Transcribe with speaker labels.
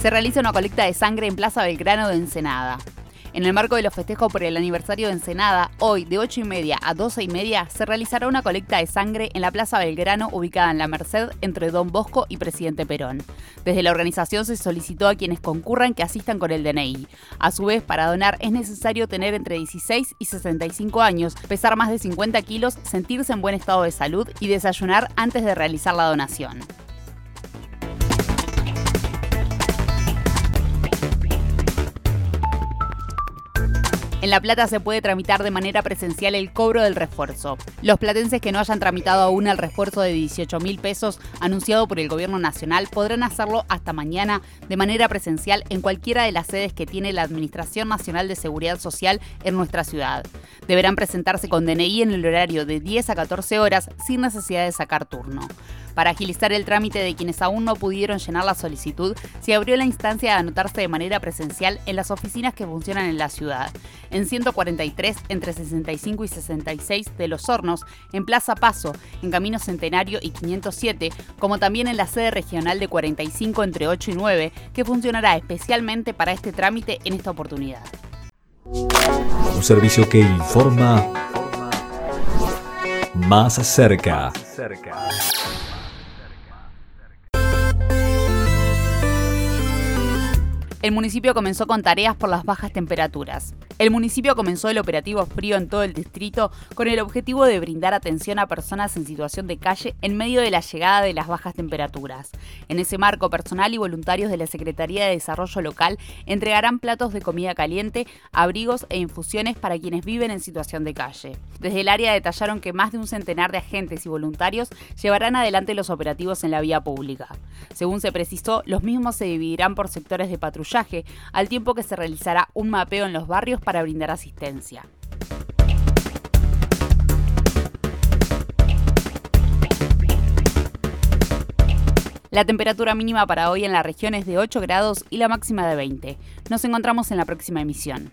Speaker 1: Se realiza una colecta de sangre en Plaza Belgrano de Ensenada. En el marco de los festejos por el aniversario de Ensenada, hoy de 8 y media a 12 y media se realizará una colecta de sangre en la Plaza Belgrano ubicada en La Merced entre Don Bosco y Presidente Perón. Desde la organización se solicitó a quienes concurran que asistan con el DNI. A su vez, para donar es necesario tener entre 16 y 65 años, pesar más de 50 kilos, sentirse en buen estado de salud y desayunar antes de realizar la donación. En La Plata se puede tramitar de manera presencial el cobro del refuerzo. Los platenses que no hayan tramitado aún el refuerzo de 18 mil pesos anunciado por el Gobierno Nacional podrán hacerlo hasta mañana de manera presencial en cualquiera de las sedes que tiene la Administración Nacional de Seguridad Social en nuestra ciudad. Deberán presentarse con DNI en el horario de 10 a 14 horas sin necesidad de sacar turno. Para agilizar el trámite de quienes aún no pudieron llenar la solicitud, se abrió la instancia de anotarse de manera presencial en las oficinas que funcionan en la ciudad. En 143, entre 65 y 66 de Los Hornos, en Plaza Paso, en Camino Centenario y 507, como también en la sede regional de 45 entre 8 y 9, que funcionará especialmente para este trámite en esta oportunidad.
Speaker 2: Un servicio que informa más cerca.
Speaker 1: El municipio comenzó con tareas por las bajas temperaturas. El municipio comenzó el operativo frío en todo el distrito con el objetivo de brindar atención a personas en situación de calle en medio de la llegada de las bajas temperaturas. En ese marco, personal y voluntarios de la Secretaría de Desarrollo Local entregarán platos de comida caliente, abrigos e infusiones para quienes viven en situación de calle. Desde el área detallaron que más de un centenar de agentes y voluntarios llevarán adelante los operativos en la vía pública. Según se precisó, los mismos se dividirán por sectores de patrulla al tiempo que se realizará un mapeo en los barrios para brindar asistencia. La temperatura mínima para hoy en la región es de 8 grados y la máxima de 20. Nos encontramos en la próxima emisión.